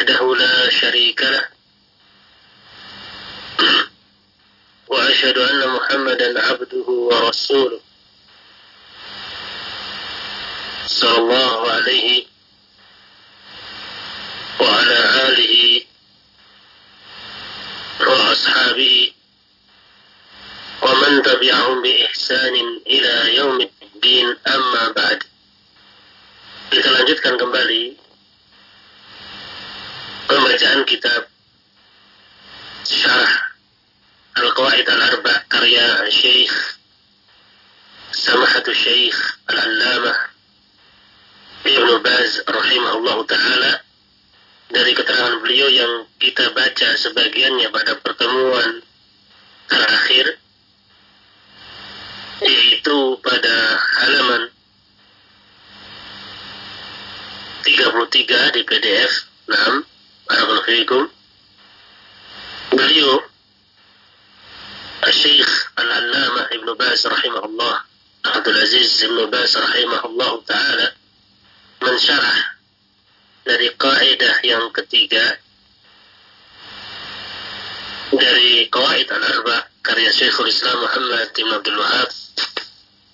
وحده لا شريك له وأشهد أن محمدا عبده ورسوله صلى الله عليه وعلى آله وأصحابه ومن تبعهم بإحسان إلى يوم الدين أما بعد Kita lanjutkan kembali pembacaan kitab Syarah Al-Qawaid Al-Arba karya Syekh Samahatul Syekh Al-Allamah Ibn Baz rahimahullah ta'ala. Dari keterangan beliau yang kita baca sebagiannya pada pertemuan terakhir yaitu pada halaman 33 di PDF 6 مرحبا فيكم نبيه الشيخ العلامة ابن باز رحمه الله عبد العزيز ابن باز رحمه الله تعala mensyarah dari kaidah yang ketiga dari kaid al-arba karya Syekhul Islam Muhammad bin Abdul Wahab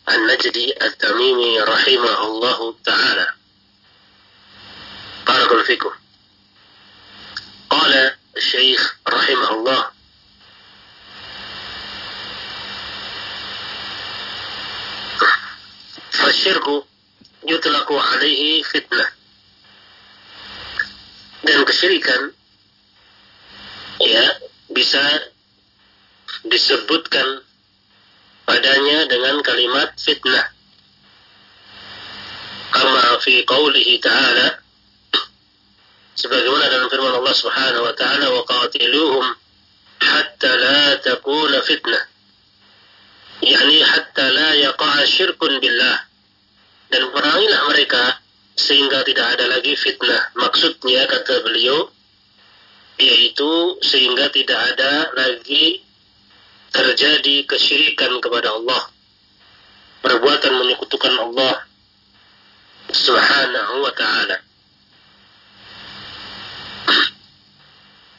An-Najdi At-Tamimi rahimahullahu taala. Barakallahu fikum. قال الشيخ رحمه الله فالشرك يطلق عليه فتنة dan kesyirikan ya bisa disebutkan padanya dengan kalimat fitnah kama fi qawlihi ta'ala sebagaimana dalam firman Allah Subhanahu wa taala wa qatiluhum hatta la takuna fitnah. Yakni hatta la yaqa'a syirkun billah. Dan perangilah mereka sehingga tidak ada lagi fitnah. Maksudnya kata beliau yaitu sehingga tidak ada lagi terjadi kesyirikan kepada Allah. Perbuatan menyekutukan Allah Subhanahu wa taala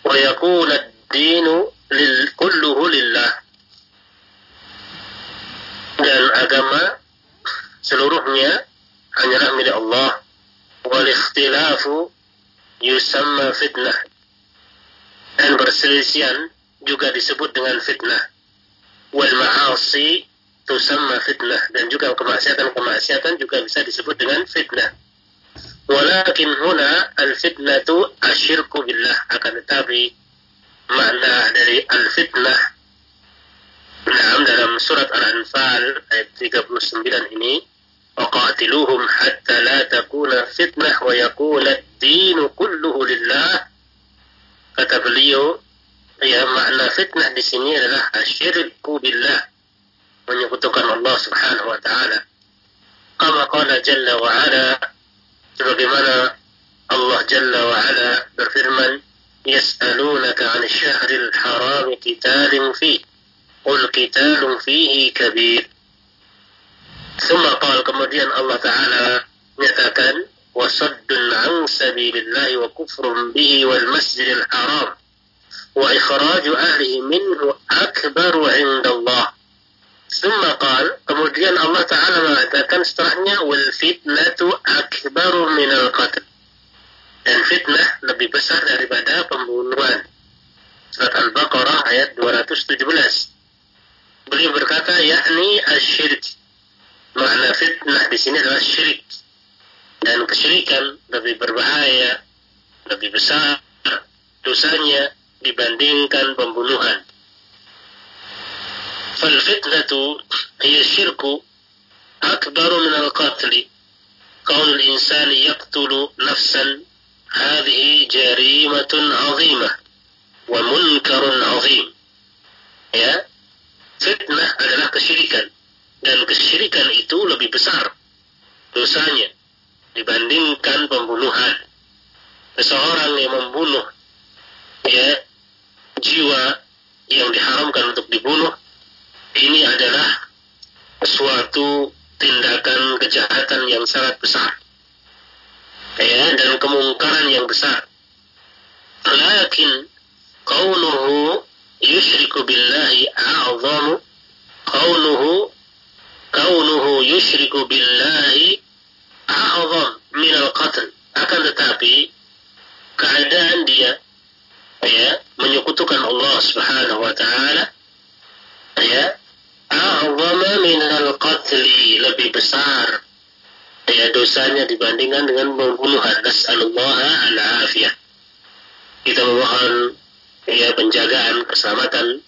ويكون الدين لل كله لله dan agama seluruhnya hanyalah milik Allah wal ikhtilafu yusamma fitnah dan perselisihan juga disebut dengan fitnah wal ma'asi tusamma fitnah dan juga kemaksiatan-kemaksiatan juga bisa disebut dengan fitnah Walakin huna al-fitnatu asyirku billah. Akan tetapi makna dari al-fitnah nah, dalam surat Al-Anfal ayat 39 ini وقاتلوهم حتى لا تكون فتنة ويكون الدين كله لله kata beliau ya makna fitnah di sini adalah asyirku billah menyekutukan Allah Subhanahu wa taala kama qala jalla wa ala sebagaimana Allah Jalla wa Ala berfirman yas'alunaka 'anil syahril haram qitalin fi qul qitalun fihi kabir Summa qala kemudian Allah Ta'ala menyatakan wasaddun 'an sabilillah wa kufrun bihi wal masjidil haram wa ikhraju ahlihi minhu akbaru 'inda Allah Summa qal, kemudian Allah Ta'ala mengatakan setelahnya, wal fitnatu akbaru minal qatl. Dan fitnah lebih besar daripada pembunuhan. Surat Al-Baqarah ayat 217. Beliau berkata, yakni asyirik. Makna fitnah di sini adalah syirik. Dan kesyirikan lebih berbahaya, lebih besar dosanya dibandingkan pembunuhan. فالفتنة هي الشرك أكبر من القتل كون الإنسان يقتل نفسا hadhihi jarimatun 'azimah wa munkarun 'azim. Ya. Fitnah adalah kesyirikan dan kesyirikan itu lebih besar dosanya dibandingkan pembunuhan. Seseorang yang membunuh ya jiwa yang diharamkan untuk dibunuh ini adalah suatu tindakan kejahatan yang sangat besar. Ya dan kemungkaran yang besar. Lakin kaunuhu yushriku billahi a'zamu. Kaunuhu kaunuhu yushriku billahi a'zam min al-qatl akan tetapi keadaan dia ya menyekutukan Allah Subhanahu wa taala ya a'zama min al-qatli lebih besar ya dosanya dibandingkan dengan pembunuhan nas'alullah al-afiyah kita memohon ya penjagaan keselamatan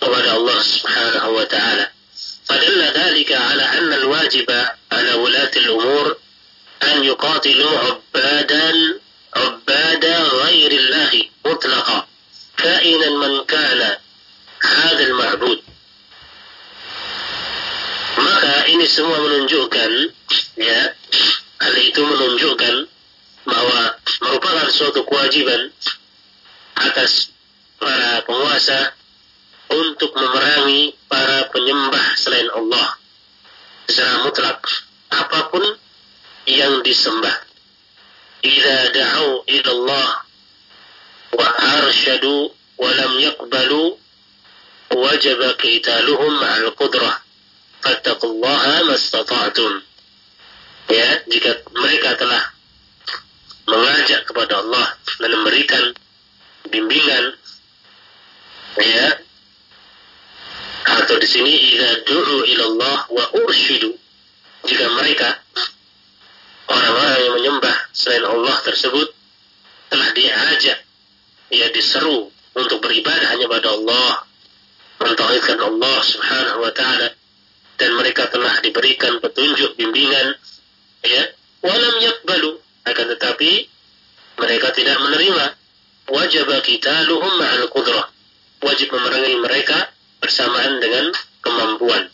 kepada Allah Subhanahu wa taala فدل ذلك على أن الواجب على ولاة الأمور أن يقاتلوا عبادا عباد غير الله مطلقا كائنا من كان هذا المعبود maka ini semua menunjukkan ya hal itu menunjukkan bahwa merupakan suatu kewajiban atas para penguasa untuk memerangi para penyembah selain Allah. Secara mutlak apa pun yang disembah. Idza da'u ila Allah wa arsyadu wa lam yaqbalu wajib qitaluhum ma'al qudrah fattaqullaha mastata'tum. Ya jika mereka telah mengajak kepada Allah dan memberikan bimbingan ya atau di sini idza du'u ila Allah wa urshidu. Jika mereka orang-orang yang menyembah selain Allah tersebut telah diajak ya diseru untuk beribadah hanya pada Allah mentauhidkan Allah Subhanahu wa taala dan mereka telah diberikan petunjuk bimbingan ya. Walam yakbalu akan tetapi mereka tidak menerima. Wajib kita luhum ma'al qudrah. Wajib memerangi mereka bersamaan dengan kemampuan.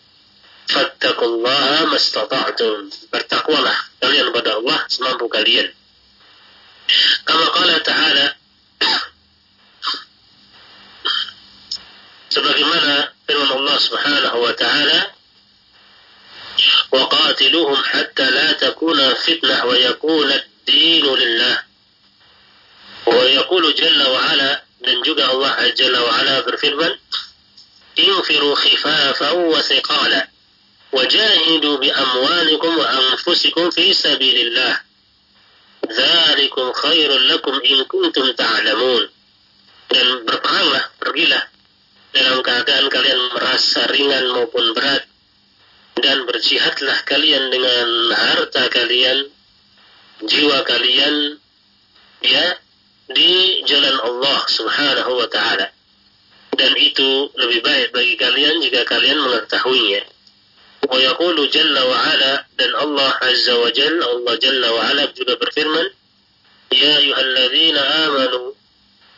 Fattakullaha mastata'tum. Bertakwalah kalian kepada Allah semampu kalian. Kama qala ta'ala sebagaimana firman Allah Subhanahu wa taala وقاتلوهم حتى لا تكون الفتنة ويكون الدين لله. ويقول جل وعلا من جوجا الله جل وعلا برفيرمان انفروا خفافا وثقالا وجاهدوا بأموالكم وأنفسكم في سبيل الله. ذلكم خير لكم إن كنتم تعلمون. Dan berperanglah, pergilah. Dalam keadaan kalian merasa ringan maupun berat dan berjihadlah kalian dengan harta kalian, jiwa kalian ya di jalan Allah Subhanahu wa taala. Dan itu lebih baik bagi kalian jika kalian mengetahuinya. Wa yaqulu jalla wa ala dan Allah azza wa jalla Allah jalla wa ala juga berfirman, "Ya ayyuhalladzina amanu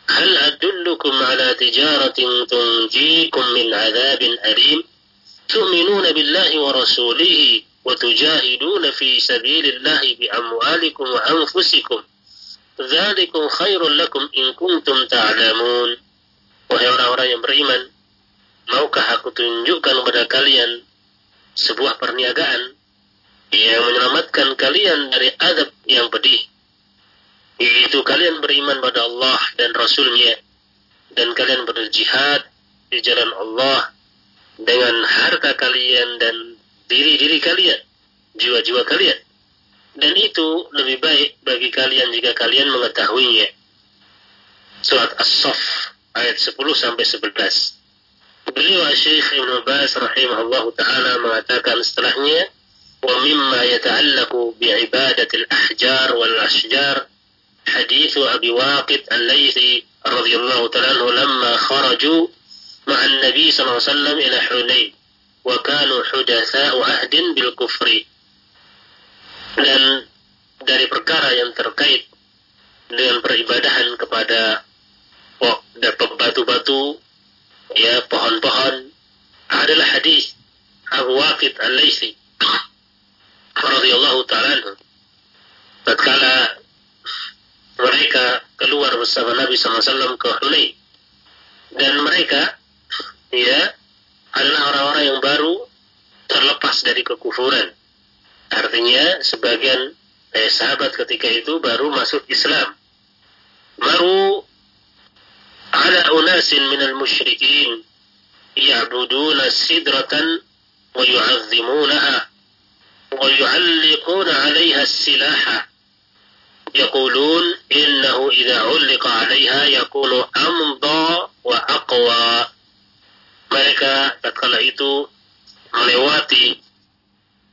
hal adullukum ala tijaratin tunjikum min 'adzabin alim?" تؤمنون بالله ورسوله وتجاهدون في سبيل الله بأموالكم وأنفسكم ذلكم خير لكم إن كنتم تعلمون Wahai orang-orang yang beriman, maukah aku tunjukkan kepada kalian sebuah perniagaan yang menyelamatkan kalian dari adab yang pedih? Yaitu kalian beriman pada Allah dan Rasulnya, dan kalian berjihad di jalan Allah dengan harta kalian dan diri-diri kalian, jiwa-jiwa kalian. Dan itu lebih baik bagi kalian jika kalian mengetahuinya. Surat As-Saff ayat 10 sampai 11. Beliau Syekh Ibn Bas rahimahullah taala mengatakan setelahnya mimma yata'allaqu bi'ibadatil ahjar wal ashjar hadithu Abi Waqid al-Laythi radhiyallahu ta'ala anhu lamma kharaju مع النبي صلى الله عليه وسلم إلى حنين وكانوا حدثاء عهد بالكفر dan dari perkara yang terkait dengan peribadahan kepada batu-batu, ya pohon-pohon adalah hadis Abu Waqid Al-Laisi radhiyallahu taala tatkala mereka keluar bersama Nabi SAW ke Hunain dan mereka ya adalah orang-orang yang baru terlepas dari kekufuran artinya sebagian eh, sahabat ketika itu baru masuk Islam baru على أناس من المشركين يعبدون سدرة ويعظمونها ويعلقون عليها السلاح يقولون إنه إذا علق عليها يكون أمضى وأقوى mereka tatkala itu melewati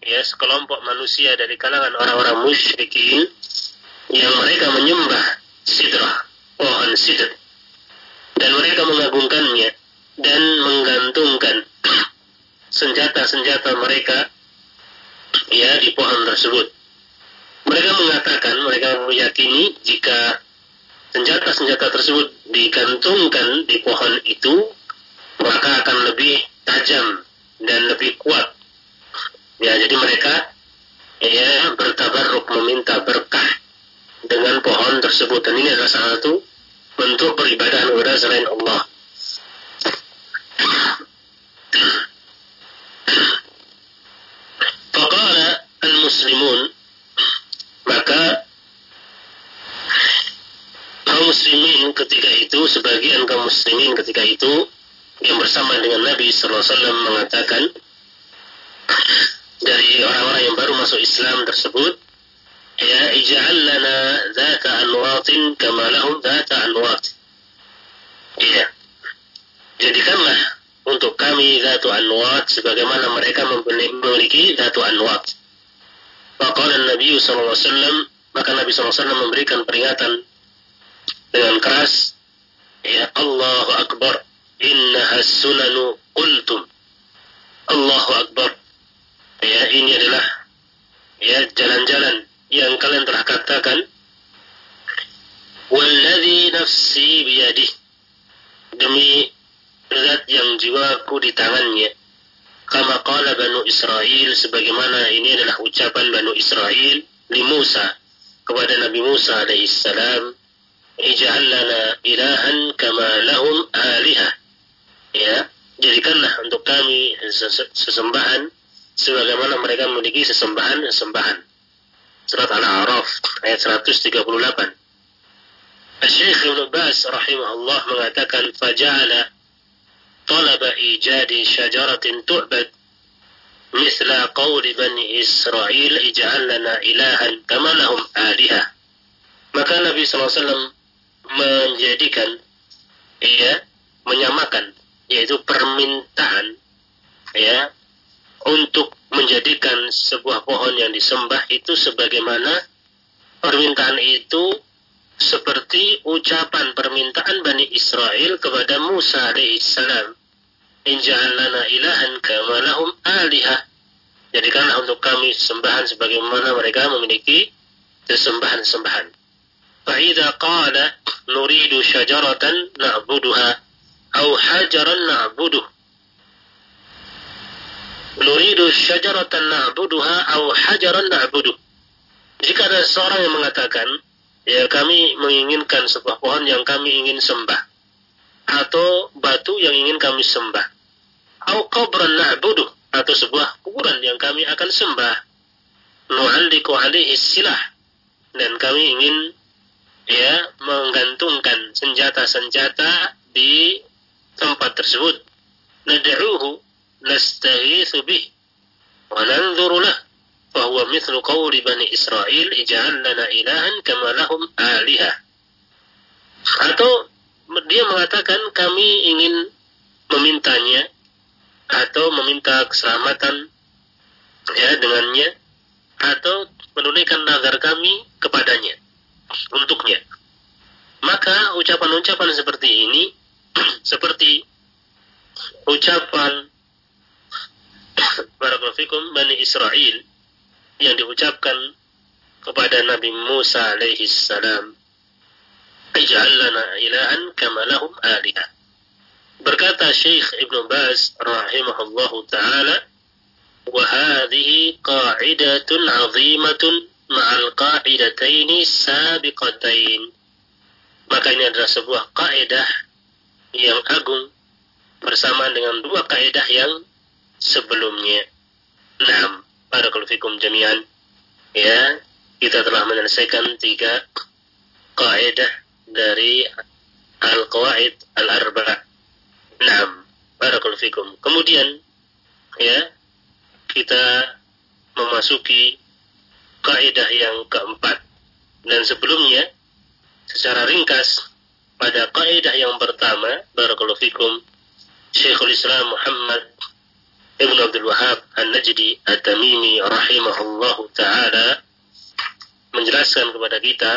ya sekelompok manusia dari kalangan orang-orang musyrikin yang mereka menyembah sidrah pohon sidr dan mereka mengagungkannya dan menggantungkan senjata-senjata mereka ya di pohon tersebut. Mereka mengatakan, mereka meyakini jika senjata-senjata tersebut digantungkan di pohon itu, maka akan lebih tajam dan lebih kuat. Ya, jadi mereka ya bertabarruk meminta berkah dengan pohon tersebut dan ini adalah salah satu bentuk peribadahan kepada selain Allah. Faqala al-muslimun maka kaum muslimin ketika itu sebagian kaum muslimin ketika itu yang bersama dengan Nabi wasallam mengatakan dari orang-orang yang baru masuk Islam tersebut ya ij'al lana dzata anwatin kama lahum dzata anwat. Iya. Jadikanlah untuk kami zatu anwat sebagaimana mereka memiliki zatu anwat. Faqala Nabi sallallahu alaihi wasallam maka Nabi sallallahu alaihi wasallam memberikan peringatan dengan keras ya Allahu akbar innaha sunanu qultum Allahu akbar. Ya ini adalah ya jalan-jalan yang kalian telah katakan. Walladhi nafsi biyadih. Demi zat yang jiwaku di tangannya. Kama qala Banu Israel sebagaimana ini adalah ucapan Banu Israel li Musa kepada Nabi Musa alaihissalam. Ij'al lana ilahan kama lahum alihah ya jadikanlah untuk kami sesembahan sebagaimana mereka memiliki sesembahan-sesembahan surat Al-A'raf ayat 138. Syekh Ibn Bas rahimahullah mengatakan faja'ala talaba ijadi syajaratin tu'bad مثل قول بني إسرائيل اجعل لنا إلها كما لهم آلهة maka Nabi SAW menjadikan ya menyamakan yaitu permintaan ya untuk menjadikan sebuah pohon yang disembah itu sebagaimana permintaan itu seperti ucapan permintaan Bani Israel kepada Musa alaihissalam. Inja'al lana ilahan kama lahum alihah. Jadikanlah untuk kami sembahan sebagaimana mereka memiliki sesembahan-sembahan. Fa'idha qala nuridu syajaratan na'buduha au hajaran na'buduh nuridu syajaratan na'buduha au hajaran na'buduh. Jika ada seorang yang mengatakan, ya kami menginginkan sebuah pohon yang kami ingin sembah atau batu yang ingin kami sembah au qabran na'buduh atau sebuah kuburan yang kami akan sembah nu'alliku alaihi silah dan kami ingin ya menggantungkan senjata-senjata di tempat tersebut nad'uhu نستغيث به وننظر له فهو مثل قول بني إسرائيل اجعل لنا إلها كما لهم آلهة atau dia mengatakan kami ingin memintanya atau meminta keselamatan ya dengannya atau menunaikan nazar kami kepadanya untuknya maka ucapan-ucapan seperti ini seperti ucapan Barakallahu Bani Israel yang diucapkan kepada Nabi Musa alaihi salam ij'al lana ilahan kama alihah berkata Syekh Ibn Baz rahimahullahu taala wa hadhihi qa'idatun 'azimatun ma'al qa'idataini sabiqatain maka ini adalah sebuah kaidah yang agung bersamaan dengan dua kaidah yang sebelumnya. Nah, barakallahu fikum jami'an. Ya, kita telah menyelesaikan tiga kaidah dari al-qawaid al-arba. Nah, barakallahu fikum. Kemudian ya, kita memasuki kaidah yang keempat. Dan sebelumnya secara ringkas pada kaidah yang pertama barakallahu fikum Syekhul Islam Muhammad Ibn Abdul Wahab An-Najdi At-Tamimi rahimahullahu taala menjelaskan kepada kita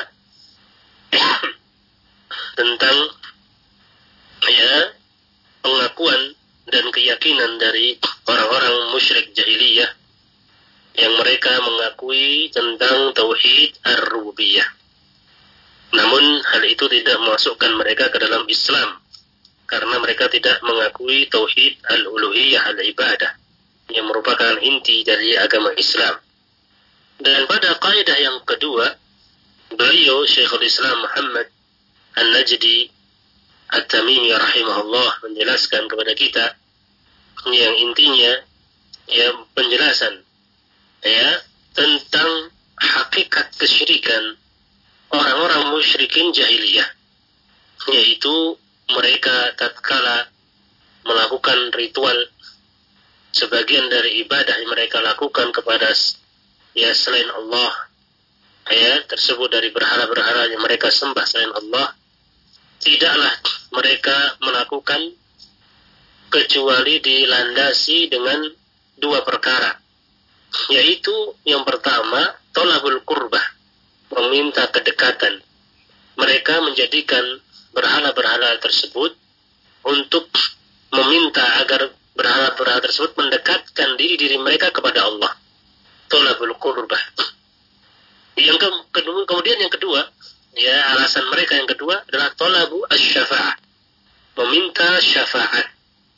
tentang ya pengakuan dan keyakinan dari orang-orang musyrik jahiliyah yang mereka mengakui tentang tauhid ar-rububiyah. Namun hal itu tidak memasukkan mereka ke dalam Islam karena mereka tidak mengakui tauhid al-uluhiyah al-ibadah yang merupakan inti dari agama Islam. Dan pada kaidah yang kedua, beliau Syekhul Islam Muhammad An-Najdi At-Tamimi rahimahullah menjelaskan kepada kita yang intinya ya penjelasan ya tentang hakikat kesyirikan orang-orang musyrikin jahiliyah yaitu mereka tatkala melakukan ritual sebagian dari ibadah yang mereka lakukan kepada ya selain Allah ya tersebut dari berhala-berhala yang mereka sembah selain Allah tidaklah mereka melakukan kecuali dilandasi dengan dua perkara yaitu yang pertama tolabul kurbah meminta kedekatan. Mereka menjadikan berhala-berhala tersebut untuk meminta agar berhala-berhala tersebut mendekatkan diri diri mereka kepada Allah. Tolabul kurbah. Yang ke, kedua, kemudian yang kedua, ya alasan mereka yang kedua adalah tolabu asy-syafa'ah. Meminta syafaat.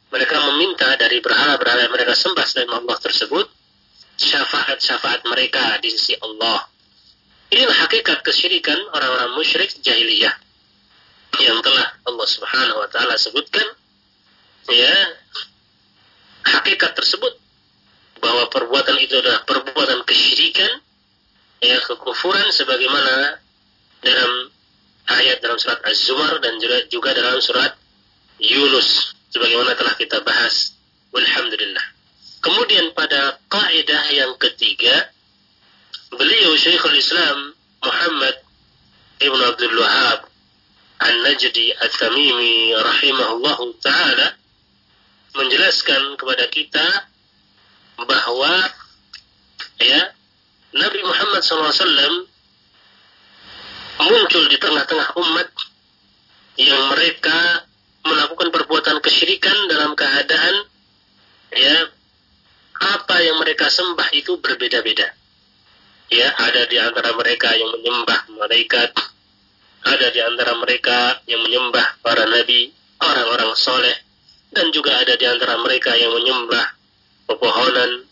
Mereka meminta dari berhala-berhala yang mereka sembah selain Allah tersebut syafaat-syafaat mereka di sisi Allah Inilah hakikat kesyirikan orang-orang musyrik jahiliyah yang telah Allah Subhanahu wa taala sebutkan ya hakikat tersebut bahwa perbuatan itu adalah perbuatan kesyirikan ya kekufuran sebagaimana dalam ayat dalam surat Az-Zumar dan juga, dalam surat Yunus sebagaimana telah kita bahas. Walhamdulillah. Kemudian pada kaidah yang ketiga beliau Syekhul Islam Muhammad Ibn Abdul Wahab An-Najdi At-Tamimi rahimahullah taala menjelaskan kepada kita bahwa ya Nabi Muhammad SAW muncul di tengah-tengah umat yang mereka melakukan perbuatan kesyirikan dalam keadaan ya apa yang mereka sembah itu berbeda-beda. Ya ada di antara mereka yang menyembah malaikat ada di antara mereka yang menyembah para nabi orang-orang soleh dan juga ada di antara mereka yang menyembah pepohonan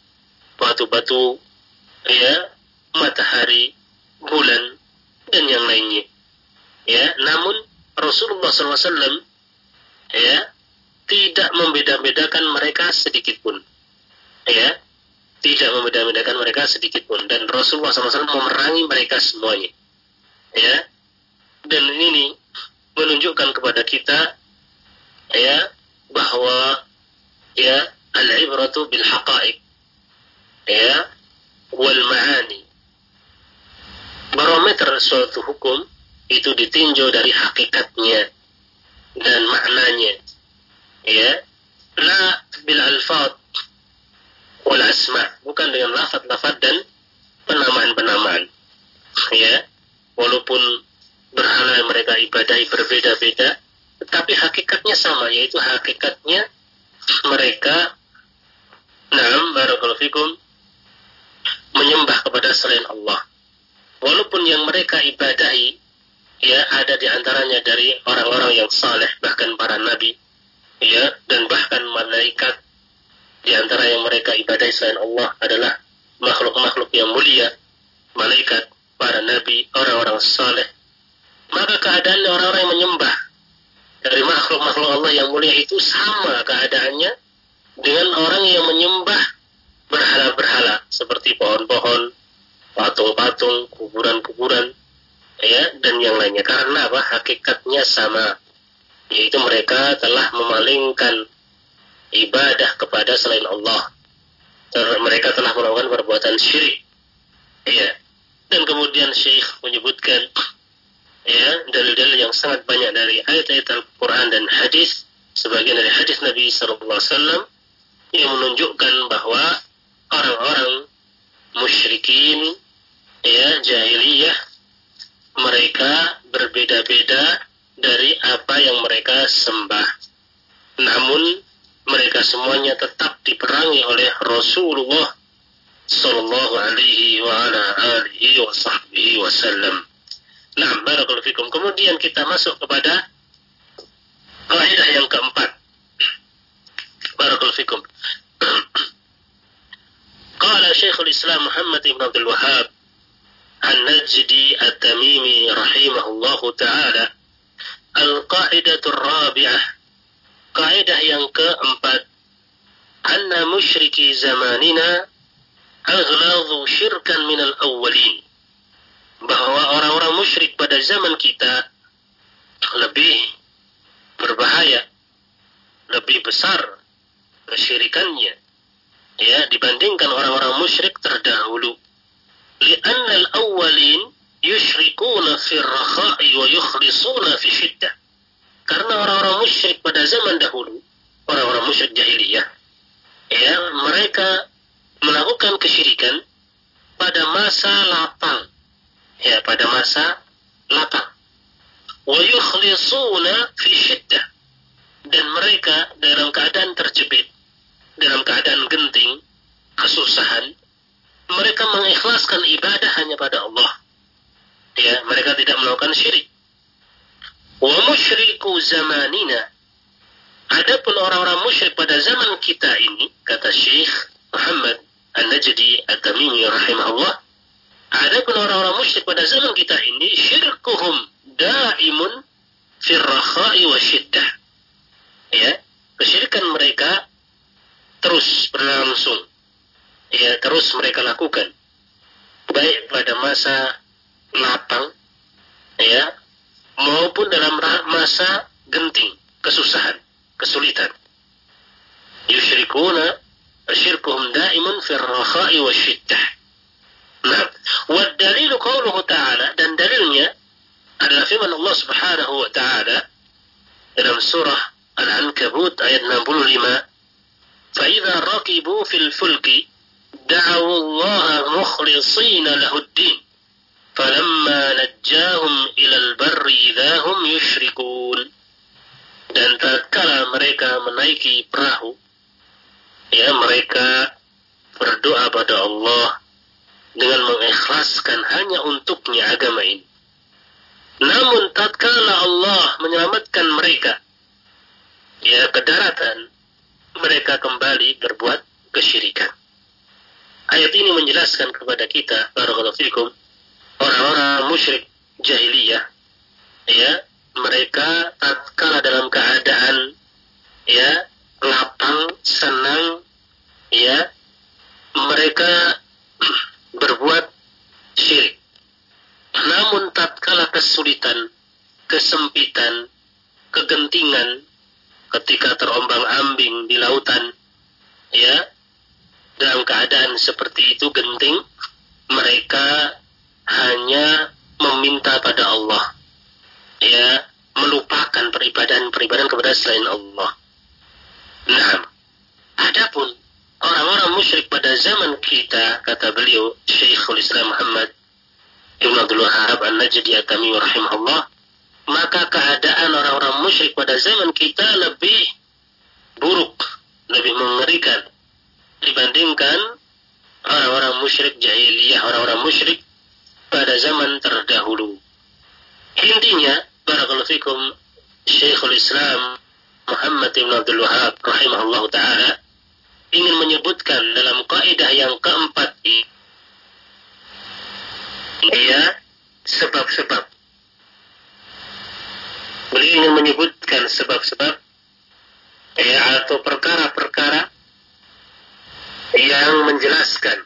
batu-batu ya matahari bulan dan yang lainnya. Ya namun Rasulullah SAW ya tidak membeda-bedakan mereka sedikit pun. Ya tidak membeda-bedakan mereka sedikit pun. Dan Rasulullah SAW memerangi mereka semuanya. Ya dan ini menunjukkan kepada kita ya bahwa ya al-ibratu bil haqa'iq ya wal ma'ani. Barometer suatu hukum itu ditinjau dari hakikatnya dan maknanya ya. La bil alfad wal asma bukan dengan lafaz-lafaz dan penamaan-penamaan ya. Walaupun berhala yang mereka ibadahi berbeda-beda tetapi hakikatnya sama yaitu hakikatnya mereka Naam barakallahu fikum menyembah kepada selain Allah. Walaupun yang mereka ibadahi ya ada di antaranya dari orang-orang yang saleh bahkan para nabi ya dan bahkan malaikat di antara yang mereka ibadah selain Allah adalah makhluk-makhluk yang mulia malaikat para nabi orang-orang saleh maka keadaan orang-orang yang menyembah dari makhluk-makhluk Allah yang mulia itu sama keadaannya dengan orang yang menyembah berhala-berhala seperti pohon-pohon, patung-patung, kuburan-kuburan, ya dan yang lainnya. Karena apa? Hakikatnya sama, yaitu mereka telah memalingkan ibadah kepada selain Allah. Mereka telah melakukan perbuatan syirik. Ya. Dan kemudian Syekh menyebutkan ya dalil-dalil yang sangat banyak dari ayat-ayat Al-Quran dan hadis sebagian dari hadis Nabi Sallallahu Alaihi Wasallam yang menunjukkan bahwa orang-orang musyrikin ya jahiliyah mereka berbeda-beda dari apa yang mereka sembah. Namun mereka semuanya tetap diperangi oleh Rasulullah sallallahu alaihi wa wa wasallam. Nah, barakallahu fikum. Kemudian kita masuk kepada kaidah yang keempat. Barakallahu fikum. Qala Syekhul Islam Muhammad Ibn Abdul Wahhab An-Najdi At-Tamimi rahimahullahu taala Al-Qaidatu Ar-Rabi'ah Kaidah yang keempat Anna musyriki zamanina aghlazu syirkan minal awwalin bahwa orang-orang musyrik pada zaman kita lebih berbahaya, lebih besar kesyirikannya ya dibandingkan orang-orang musyrik terdahulu. Lianna al-awwalin yushrikuna fi rakha'i wa yukhlisuna fi shiddah. Karena orang-orang musyrik pada zaman dahulu, orang-orang musyrik jahiliyah, ya mereka melakukan kesyirikan pada masa lapang, ya pada masa lapang. Wa yukhlisuna fi. Dan mereka dalam keadaan terjepit, dalam keadaan genting, kesusahan, mereka mengikhlaskan ibadah hanya pada Allah. Ya, mereka tidak melakukan syirik. Wa musyriku zamanina. Adapun orang-orang musyrik pada zaman kita ini, kata Syekh Muhammad An-Najdi At-Tamimi rahimahullah, adapun orang-orang musyrik pada zaman kita ini, syirkuhum daimun firrakhai wa syiddah. Ya, kesyirikan mereka terus berlangsung. Ya terus mereka lakukan. Baik pada masa lapang ya maupun dalam masa genting kesusahan kesulitan. Yusyrikuna syirkuhum daimun fil rakha'i wasyiddah والدليل قوله تعالى دن دندلينيا على فيما الله سبحانه وتعالى إلى سورة العنكبوت أي نقول لما فإذا ركبوا في الفلك دعوا الله مخلصين له الدين فلما نجاهم إلى البر إذا هم يشركون dan tatkala mereka منايكي perahu يا mereka فردوا pada الله dengan mengikhlaskan hanya untuknya agama ini. Namun tatkala Allah menyelamatkan mereka ya ke daratan mereka kembali berbuat kesyirikan. Ayat ini menjelaskan kepada kita, orang-orang musyrik jahiliyah, ya, mereka tatkala dalam keadaan ya lapang, senang, ya, mereka berbuat syirik. Namun tatkala kesulitan, kesempitan, kegentingan, ketika terombang-ambing di lautan, ya, dalam keadaan seperti itu genting, mereka hanya meminta pada Allah. Ya, melupakan peribadahan-peribadahan kepada selain Allah. Nah, adapun orang-orang musyrik pada zaman kita, kata beliau, Syekhul Islam Muhammad Ibn Abdul Wahab An-Najdi Atami rahimahullah, maka keadaan orang-orang musyrik pada zaman kita lebih buruk, lebih mengerikan dibandingkan orang-orang musyrik jahiliyah, orang-orang musyrik pada zaman terdahulu. intinya barakallahu fikum Syekhul Islam Muhammad Ibn Abdul Wahab rahimahullah taala ingin menyebutkan dalam kaidah yang keempat ini ya sebab-sebab. Beliau ingin menyebutkan sebab-sebab ya atau perkara-perkara yang menjelaskan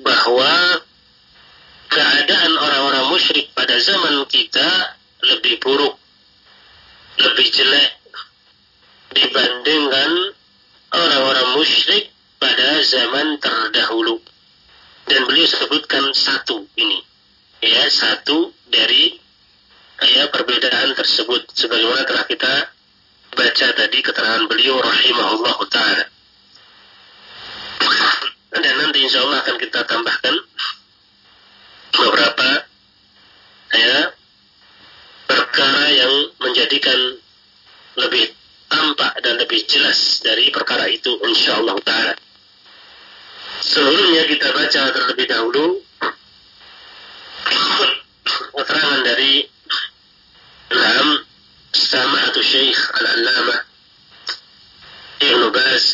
bahwa keadaan orang-orang musyrik pada zaman kita lebih buruk, lebih jelek dibandingkan orang-orang musyrik pada zaman terdahulu. Dan beliau sebutkan satu ini. Ya, satu dari ya perbedaan tersebut sebagaimana telah kita baca tadi keterangan beliau rahimahullah taala. Dan nanti insya Allah akan kita tambahkan beberapa ya perkara yang menjadikan lebih tampak dan lebih jelas dari perkara itu insya Allah taala. Sebelumnya kita baca terlebih dahulu. Keterangan dari Naam Samahatu Syekh Al-Allamah Ibn Baz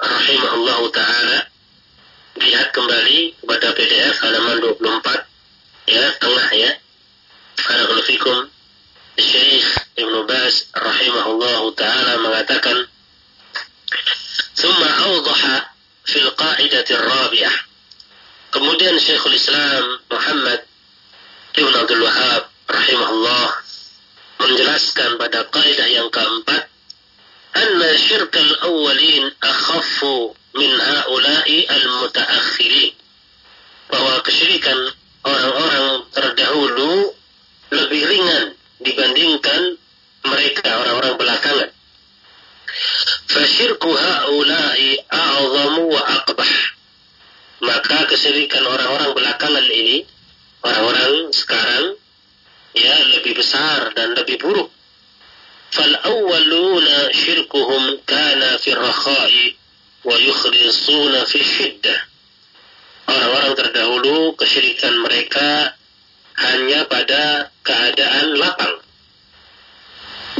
rahimahullah taala. Lihat kembali kepada PDF halaman 24 ya tengah ya. Barakallahu fikum. Syekh Ibnu Bas rahimahullahu taala mengatakan Summa awdaha fil qa'idatir rabi'ah. Kemudian Syekhul Islam Muhammad Ibn Abdul Wahab rahimahullah menjelaskan pada kaidah yang keempat anna syirkal awwalin akhaffu min haula'i al bahwa kesyirikan orang-orang terdahulu lebih ringan dibandingkan mereka orang-orang belakangan. Fasyirku haula'i a'zamu wa aqbah. Maka kesyirikan orang-orang belakangan ini, orang-orang sekarang, ya lebih besar dan lebih buruk. فالأولون شركهم كان في الرخاء ويخلصون في الشدة orang-orang terdahulu kesyirikan mereka hanya pada keadaan lapang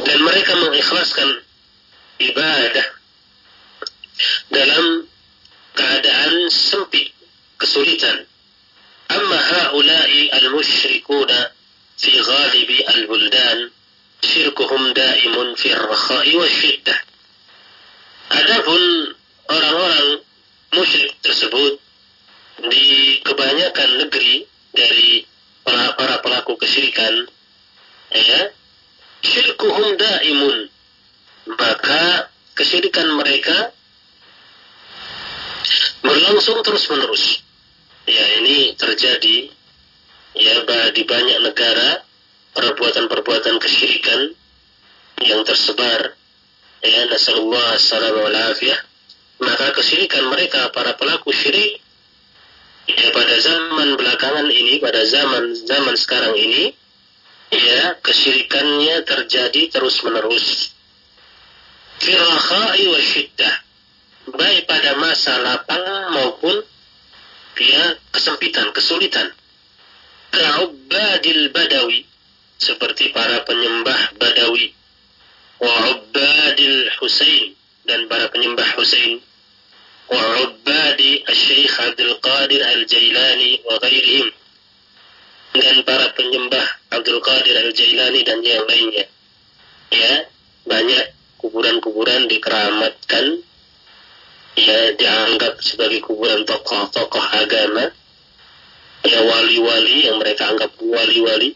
dan mereka mengikhlaskan ibadah dalam keadaan sempit kesulitan amma haula'i al-musyrikuna fi ghalibi al-buldan syirkuhum daimun fir rakha'i wa syiddah. Adapun orang-orang musyrik tersebut di kebanyakan negeri dari para, para pelaku kesyirikan ya syirkuhum daimun. Maka kesyirikan mereka berlangsung terus menerus ya ini terjadi ya di banyak negara perbuatan-perbuatan kesyirikan yang tersebar. Ya nasallallahu wal afiyah maka kesyirikan mereka para pelaku syirik ya pada zaman belakangan ini pada zaman zaman sekarang ini ya kesyirikannya terjadi terus menerus firahai wa syiddah. Baik pada masa lapang maupun ya kesempitan kesulitan. Ka'ubbadil badawi seperti para penyembah Badawi. Wa ubadil Husain dan para penyembah Husain. Wa Syekh Abdul Qadir Al-Jailani wa ghairihim dan para penyembah Abdul Qadir Al-Jailani dan yang lainnya ya banyak kuburan-kuburan dikeramatkan ya dianggap sebagai kuburan tokoh-tokoh agama ya wali-wali yang mereka anggap wali-wali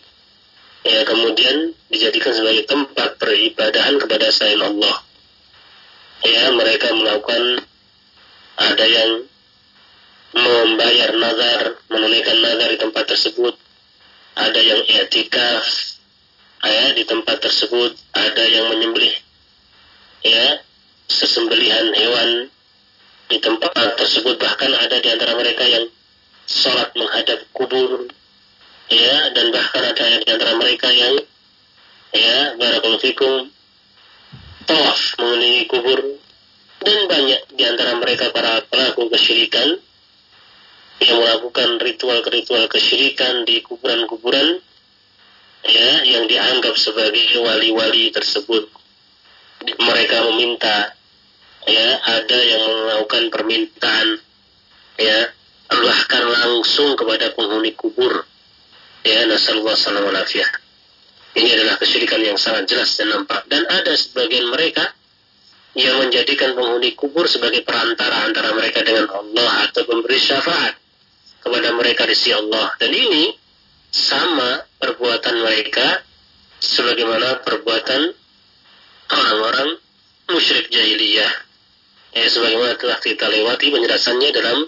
ya kemudian dijadikan sebagai tempat peribadahan kepada selain Allah. Ya, mereka melakukan ada yang membayar nazar, menunaikan nazar di tempat tersebut. Ada yang i'tikaf ya, di tempat tersebut, ada yang menyembelih ya, sesembelihan hewan di tempat tersebut. Bahkan ada di antara mereka yang sholat menghadap kubur ya dan bahkan ada di antara mereka yang ya barakallahu fikum tawaf mengelilingi kubur. Dan banyak di antara mereka para pelaku kesyirikan yang melakukan ritual-ritual kesyirikan di kuburan-kuburan ya yang dianggap sebagai wali-wali tersebut. Mereka meminta ya ada yang melakukan permintaan ya bahkan langsung kepada penghuni kubur ya nasallallahu alaihi ini adalah kesyirikan yang sangat jelas dan nampak. Dan ada sebagian mereka yang menjadikan penghuni kubur sebagai perantara antara mereka dengan Allah atau pemberi syafaat kepada mereka di sisi Allah dan ini sama perbuatan mereka sebagaimana perbuatan orang-orang musyrik jahiliyah. Ya, sebagaimana telah kita lewati penjelasannya dalam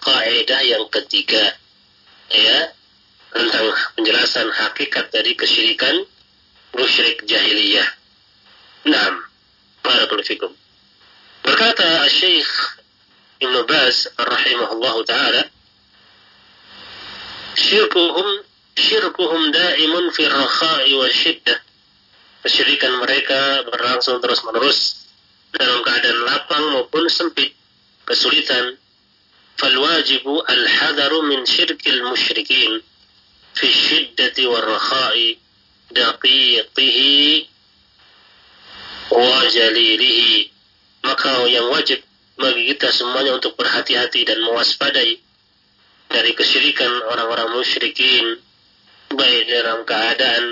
kaidah yang ketiga. Ya, tentang penjelasan hakikat dari kesyirikan musyrik jahiliyah. Barakallahu fikum. Berkata Syekh Ibn Baz rahimahullahu taala, "Syirkuhum syirkuhum daimun fi rakha'i wa syiddah." Kesyirikan mereka berlangsung terus-menerus dalam keadaan lapang maupun sempit, kesulitan. Falwajibu al-hadaru min syirkil musyrikin fi syiddati wa rakha'i daqiqihi wa jalilihi. Maka yang wajib bagi kita semuanya untuk berhati-hati dan mewaspadai dari kesyirikan orang-orang musyrikin baik dalam keadaan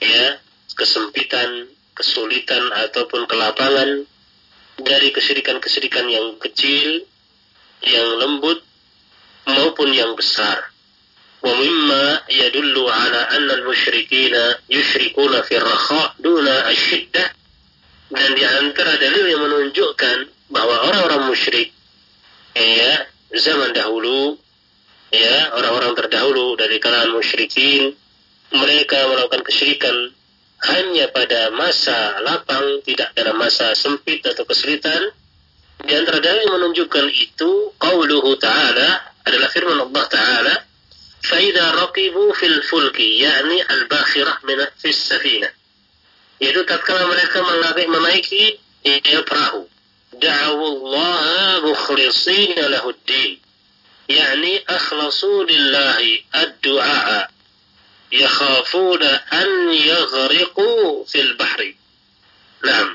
ya kesempitan, kesulitan ataupun kelapangan dari kesyirikan-kesyirikan yang kecil, yang lembut maupun yang besar. Wa mimma yadullu ala anna al-musyrikina yushrikuna fi rakha duna asyiddah dan di antara dalil yang menunjukkan bahwa orang-orang musyrik ya zaman dahulu ya orang-orang terdahulu dari kalangan musyrikin mereka melakukan kesyirikan hanya pada masa lapang tidak pada masa sempit atau kesulitan. Di antara dalil yang menunjukkan itu qauluhu ta'ala adalah firman Allah ta'ala faida raqibu fil fulki yakni al bakhirah min fis safina. Yaitu tatkala mereka menaiki ya, perahu. Da'u Allah lahud din yakni akhlasu lillahi ad-du'a yakhafuna an yaghriqu fil bahri. Nah,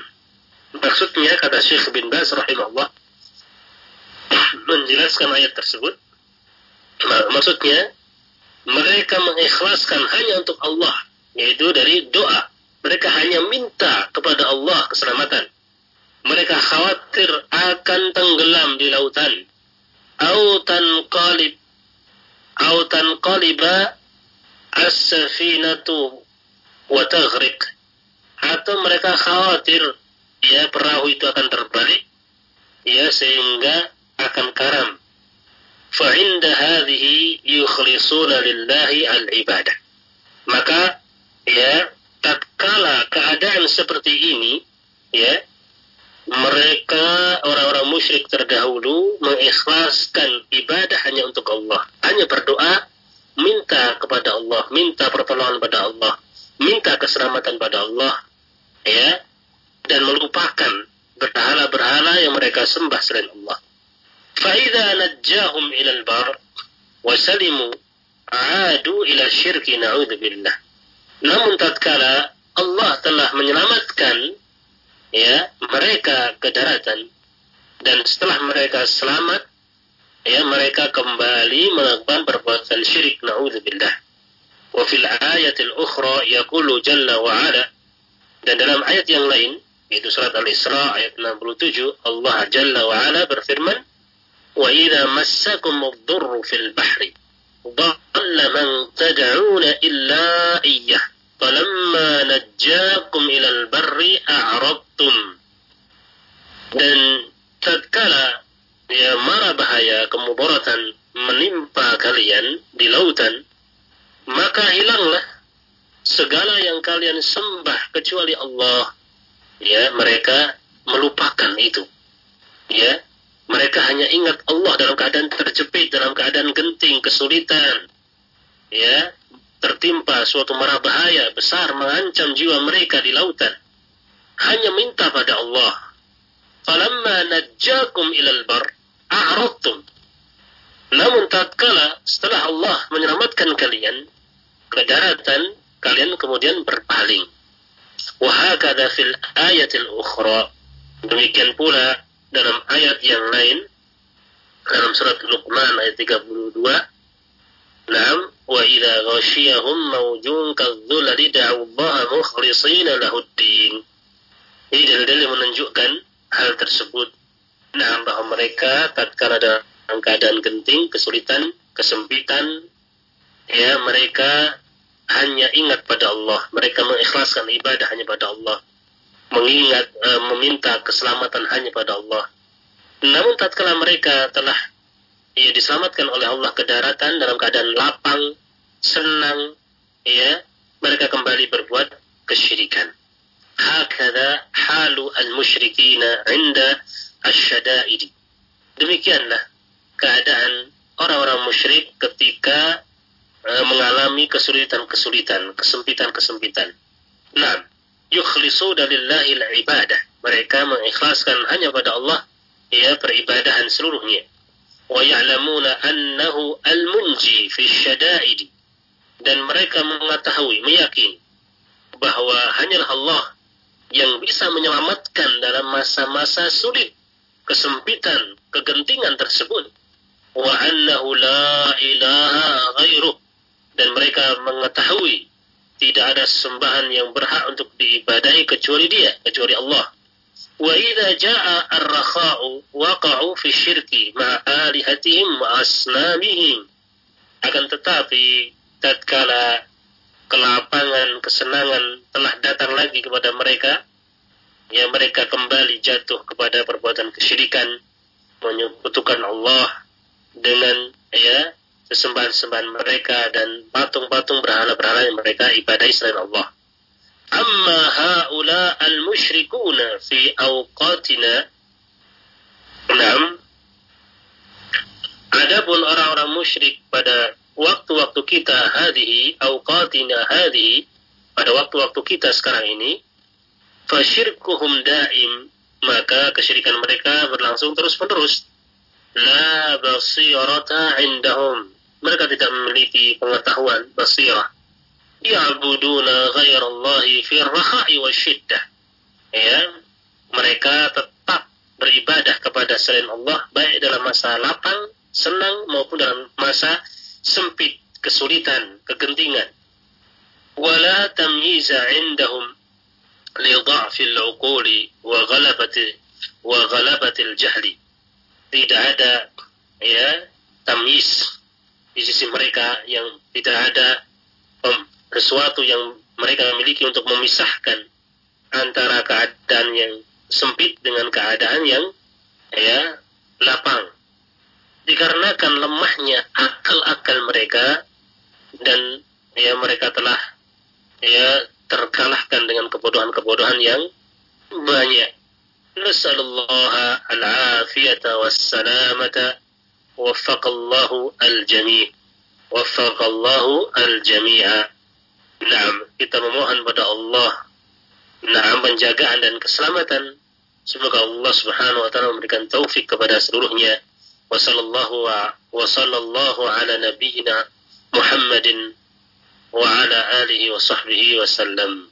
maksudnya kata Syekh bin Baz rahimahullah menjelaskan ayat tersebut. Maksudnya mereka mengikhlaskan hanya untuk Allah, yaitu dari doa. Mereka hanya minta kepada Allah keselamatan. Mereka khawatir akan tenggelam di lautan. Autan qalib. Autan qaliba as-safinatu wa taghriq. Atau mereka khawatir ya perahu itu akan terbalik ya sehingga akan karam. Fa inda hadhihi yukhlisuna lillahi al-ibadah. Maka ya tatkala keadaan seperti ini ya mereka orang-orang musyrik terdahulu mengikhlaskan ibadah hanya untuk Allah, hanya berdoa, minta kepada Allah, minta pertolongan pada Allah, minta keselamatan pada Allah, ya, dan melupakan berhala-berhala yang mereka sembah selain Allah. Faida najjahum ilal bar wasalimu adu ila syirki naudzubillah. Namun tatkala Allah telah menyelamatkan ya mereka ke daratan dan setelah mereka selamat ya mereka kembali melakukan perbuatan syirik. Naudzubillah. Wa fil ayatil ukhra yaqulu jalla wa ala. Dan dalam ayat yang lain yaitu surat al-Isra ayat 67 Allah jalla wa ala berfirman wa idza massakum ad-durru fil bahri dhalla man tad'una illa iyyah falamma najjakum ila al-barri a'radtum dan tatkala ya mara bahaya kemudaratan menimpa kalian di lautan, maka hilanglah segala yang kalian sembah kecuali Allah. Ya, mereka melupakan itu. Ya, mereka hanya ingat Allah dalam keadaan terjepit, dalam keadaan genting, kesulitan. Ya, tertimpa suatu mara bahaya besar mengancam jiwa mereka di lautan. Hanya minta pada Allah. Falamma najjakum ilal bar a'radtum. Namun tatkala setelah Allah menyelamatkan kalian ke daratan, kalian kemudian berpaling. Wahakada fil ayatil ukhra. Demikian pula dalam ayat yang lain dalam surat Luqman ayat 32 Wa idza ghashiyahum mawjun kadzulali da'u Allah mukhlishina lahuddin. Ini dalil-dalil menunjukkan hal tersebut. Nah, bahwa mereka tatkala dalam keadaan genting, kesulitan, kesempitan, ya mereka hanya ingat pada Allah. Mereka mengikhlaskan ibadah hanya pada Allah. Mengingat, e, meminta keselamatan hanya pada Allah. Namun tatkala mereka telah ya diselamatkan oleh Allah ke daratan dalam keadaan lapang, senang, ya mereka kembali berbuat kesyirikan. Hakada halu al-musyrikina inda asyada'idi. Demikianlah keadaan orang-orang musyrik ketika uh, mengalami kesulitan-kesulitan, kesempitan-kesempitan. Nah, yukhlisu dalillahi ibadah. Mereka mengikhlaskan hanya pada Allah ya peribadahan seluruhnya. Ya'lamuna annahu al-munji fi syada'id. Dan mereka mengetahui, meyakini bahwa hanyalah Allah yang bisa menyelamatkan dalam masa-masa sulit, kesempitan, kegentingan tersebut. Wa annahu la ilaha ghairuh dan mereka mengetahui tidak ada sembahan yang berhak untuk diibadahi kecuali dia, kecuali Allah. Wa idza jaa ar-rakha'u waqa'u fi syirki ma'a alihatihim wa asnamihim. Akan tetapi tatkala kelapangan, kesenangan telah datang lagi kepada mereka, ya mereka kembali jatuh kepada perbuatan kesyirikan, menyekutukan Allah dengan ya sesembahan-sembahan mereka dan patung-patung berhala-berhala yang mereka ibadahi selain Allah. Amma haula al-musyrikuna fi awqatina. Enam Adapun orang-orang musyrik pada waktu-waktu kita hadhihi awqatina hadhihi pada waktu-waktu kita sekarang ini fasyirkuhum daim maka kesyirikan mereka berlangsung terus-menerus. La basirata indahum. Mereka tidak memiliki pengetahuan basirah ya'buduna ghairallahi fi syiddah ya mereka tetap beribadah kepada selain Allah baik dalam masa lapang senang maupun dalam masa sempit kesulitan kegentingan. Wala tamyiza indahum li dha'fil uquli wa ghalabati wa ghalabatil jahli. Tidak ada ya tamyiz di sisi mereka yang tidak ada um, sesuatu yang mereka miliki untuk memisahkan antara keadaan yang sempit dengan keadaan yang ya lapang. Dikarenakan lemahnya akal-akal mereka dan ya mereka telah ya terkalahkan dengan kebodohan-kebodohan yang banyak. Nasallallahu al-afiyata waffaqallahu al-jami' waffaqallahu al-jami'a. Nah, kita memohon pada Allah nah penjagaan dan keselamatan. Semoga Allah Subhanahu wa taala memberikan taufik kepada seluruhnya. Wassallallahu wa sallallahu ala nabiyyina Muhammadin wa ala alihi wa sahbihi wa sallam.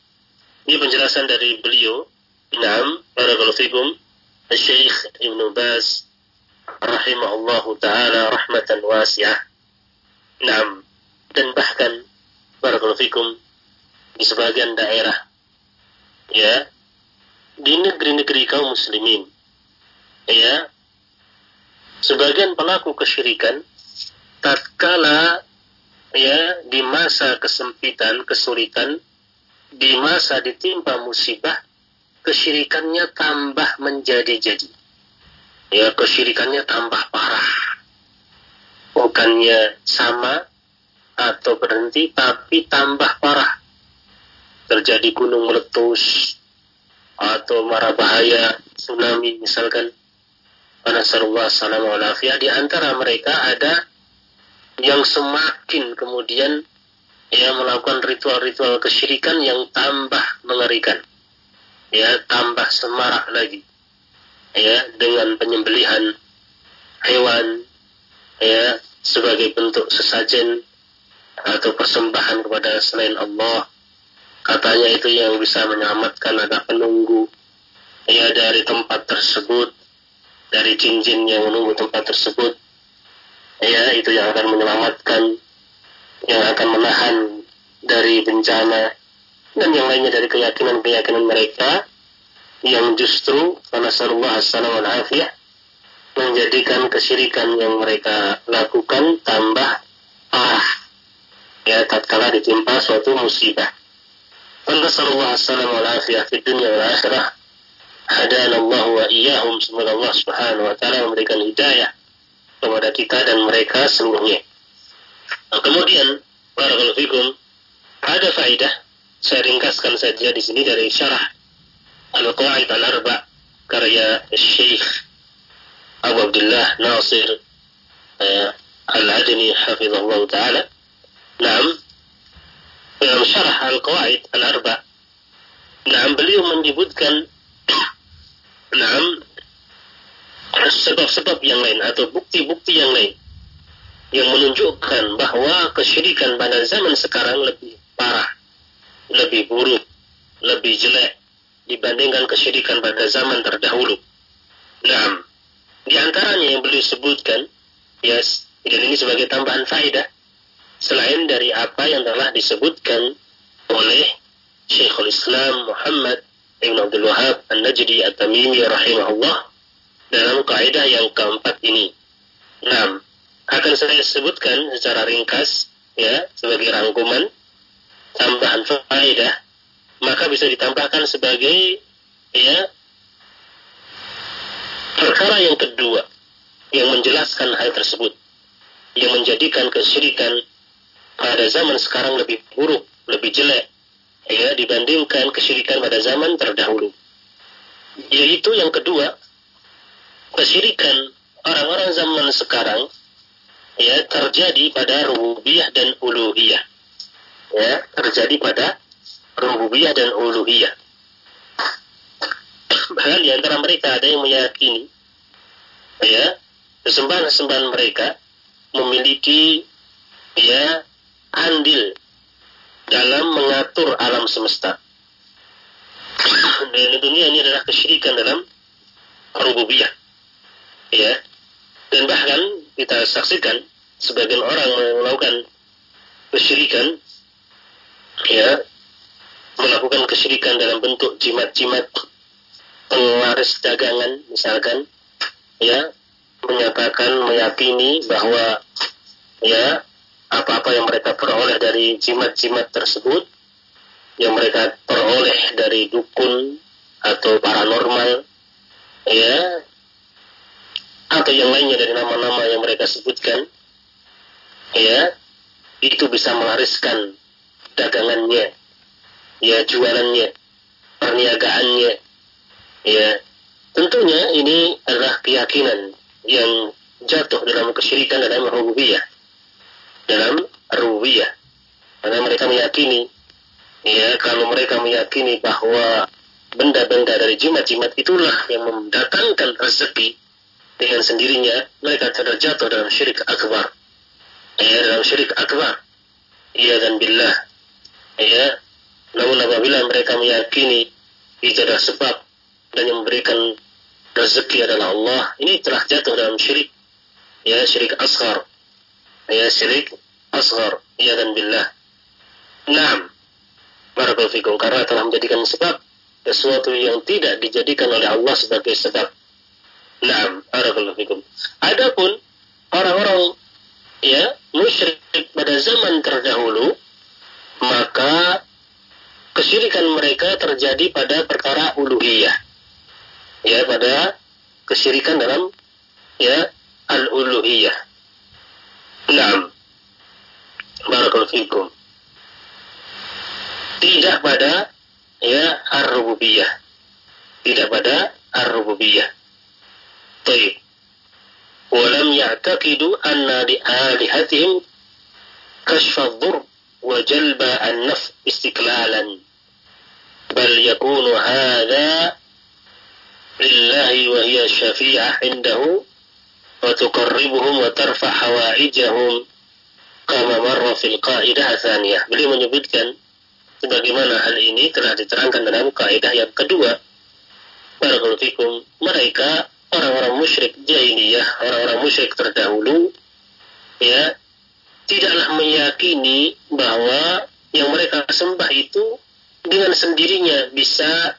Ini penjelasan dari beliau. Naam, barakallahu fikum. Syekh Ibnu Baz rahimahullahu taala rahmatan wasi'ah. Naam. Dan bahkan barakallahu fikum di sebagian daerah. Ya. Di negeri-negeri kaum muslimin. Ya. Sebagian pelaku kesyirikan tatkala ya di masa kesempitan, kesulitan, di masa ditimpa musibah, kesyirikannya tambah menjadi-jadi. Ya kesyirikannya tambah parah. Bukannya sama atau berhenti, tapi tambah parah. Terjadi gunung meletus, atau marah bahaya, tsunami misalkan. Anasarullah salam di antara mereka ada yang semakin kemudian ya melakukan ritual-ritual kesyirikan yang tambah mengerikan. Ya, tambah semarak lagi ya dengan penyembelihan hewan ya sebagai bentuk sesajen atau persembahan kepada selain Allah. Katanya itu yang bisa menyelamatkan ada penunggu. Ya dari tempat tersebut dari jin-jin yang menunggu tempat tersebut. Ya itu yang akan menyelamatkan yang akan menahan dari bencana. Dan yang lainnya dari keyakinan-keyakinan mereka yang justru karena sallallahu alaihi menjadikan kesyirikan yang mereka lakukan tambah parah ya tatkala ditimpa suatu musibah. Nasallallahu alaihi wasallam di dunia wal akhirah hadana Allah wa iyyahum semoga Allah Subhanahu wa taala memberikan hidayah kepada kita dan mereka seluruhnya. Nah, kemudian barakallahu fikum ada faidah saya ringkaskan saja di sini dari syarah Al-Qawaid Al-Arba karya Syekh Abu Abdullah Nasir uh, Al-Adni hafizahullah taala. Naam. Dalam syarah Al-Qawaid Al-Arba. Naam beliau menyebutkan Naam sebab-sebab yang lain atau bukti-bukti yang lain yang menunjukkan bahwa kesyirikan pada zaman sekarang lebih parah, lebih buruk, lebih jelek dibandingkan kesyirikan pada zaman terdahulu. Nah, di antaranya yang beliau sebutkan, yes, dan ini sebagai tambahan faedah, selain dari apa yang telah disebutkan oleh Syekhul Islam Muhammad Ibn Abdul Wahab An-Najdi At-Tamimi rahimahullah dalam kaidah yang keempat ini. Nah, akan saya sebutkan secara ringkas ya sebagai rangkuman tambahan faedah maka bisa ditambahkan sebagai ya perkara yang kedua yang menjelaskan hal tersebut yang menjadikan kesyirikan pada zaman sekarang lebih buruk, lebih jelek ya dibandingkan kesyirikan pada zaman terdahulu. Yaitu yang kedua, kesyirikan orang-orang zaman sekarang ya terjadi pada rububiyah dan uluhiyah. Ya, terjadi pada rububiyah dan uluhiyah. Bahkan di antara mereka ada yang meyakini ya, sesembahan-sesembahan mereka memiliki ya andil dalam mengatur alam semesta. Dan tentunya ini adalah kesyirikan dalam rububiyah. Ya. Dan bahkan kita saksikan sebagian orang melakukan kesyirikan ya melakukan kesyirikan dalam bentuk jimat-jimat penglaris dagangan misalkan ya menyatakan meyakini bahwa ya apa-apa yang mereka peroleh dari jimat-jimat tersebut yang mereka peroleh dari dukun atau paranormal ya atau yang lainnya dari nama-nama yang mereka sebutkan ya itu bisa melariskan dagangannya ya jualannya perniagaannya ya. Tentunya ini adalah keyakinan yang jatuh dalam kesyirikan dalam rububiyah dalam rububiyah karena mereka meyakini ya kalau mereka meyakini bahwa benda-benda dari jimat-jimat itulah yang mendatangkan rezeki dengan sendirinya mereka terjatuh dalam syirik akbar. Ya, dalam syirik akbar. Iya dan billah. Ya, namun apabila mereka meyakini itu adalah sebab dan yang memberikan rezeki adalah Allah, ini telah jatuh dalam syirik. Ya, syirik asghar. Ya, syirik asghar. Iya dan billah. Naam. Barakallahu fikum karena telah menjadikan sebab sesuatu yang tidak dijadikan oleh Allah sebagai sebab Naam, barakallahu fikum. Adapun orang-orang ya musyrik pada zaman terdahulu maka kesyirikan mereka terjadi pada perkara uluhiyah. Ya, pada kesyirikan dalam ya al-uluhiyah. Naam. Barakallahu fikum. Tidak pada ya ar-rububiyah. Tidak pada ar-rububiyah. طيب ولم يعتقدوا أن لآلهتهم كشف الضر وجلب النفع استقلالا بل يكون هذا لله وهي الشفيعة عنده وتقربهم وترفع حوائجهم kama marra fil qaidah tsaniyah. Beliau menyebutkan sebagaimana hal ini telah diterangkan dalam kaidah yang kedua. Barakallahu fikum. Mereka orang-orang musyrik jahiliyah, orang-orang musyrik terdahulu ya tidaklah meyakini bahwa yang mereka sembah itu dengan sendirinya bisa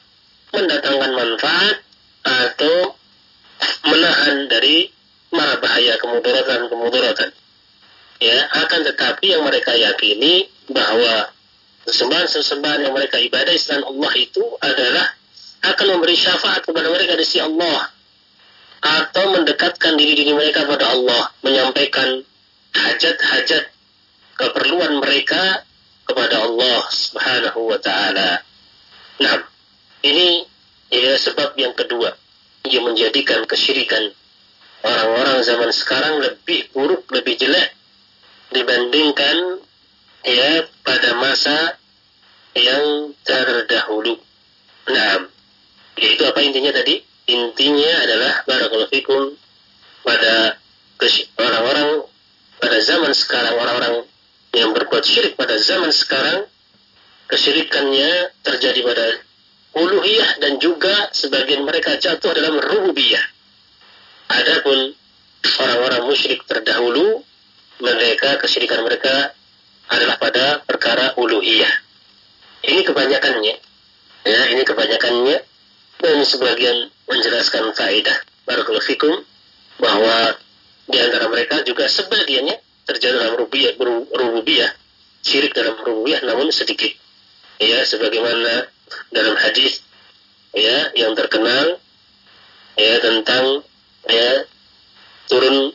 mendatangkan manfaat atau menahan dari mara bahaya kemudaratan-kemudaratan. Ya, akan tetapi yang mereka yakini bahwa sesembahan-sesembahan yang mereka ibadah selain Allah itu adalah akan memberi syafaat kepada mereka di sisi Allah atau mendekatkan diri-diri mereka pada Allah, menyampaikan hajat-hajat keperluan mereka kepada Allah Subhanahu wa taala. Nah, ini ya sebab yang kedua yang menjadikan kesyirikan orang-orang zaman sekarang lebih buruk, lebih jelek dibandingkan ya pada masa yang terdahulu. Nah, yaitu apa intinya tadi? Intinya adalah barakallahu fikum pada orang-orang pada zaman sekarang orang-orang yang berbuat syirik pada zaman sekarang kesyirikannya terjadi pada uluhiyah dan juga sebagian mereka jatuh dalam rububiyah. Adapun orang-orang musyrik terdahulu mereka kesyirikan mereka adalah pada perkara uluhiyah. Ini kebanyakannya. Ya, ini kebanyakannya dan sebagian menjelaskan faedah barakallahu fikum bahwa di antara mereka juga sebagiannya terjadi dalam rububiyah, rububiyah syirik dalam rububiyah namun sedikit ya sebagaimana dalam hadis ya yang terkenal ya tentang ya turun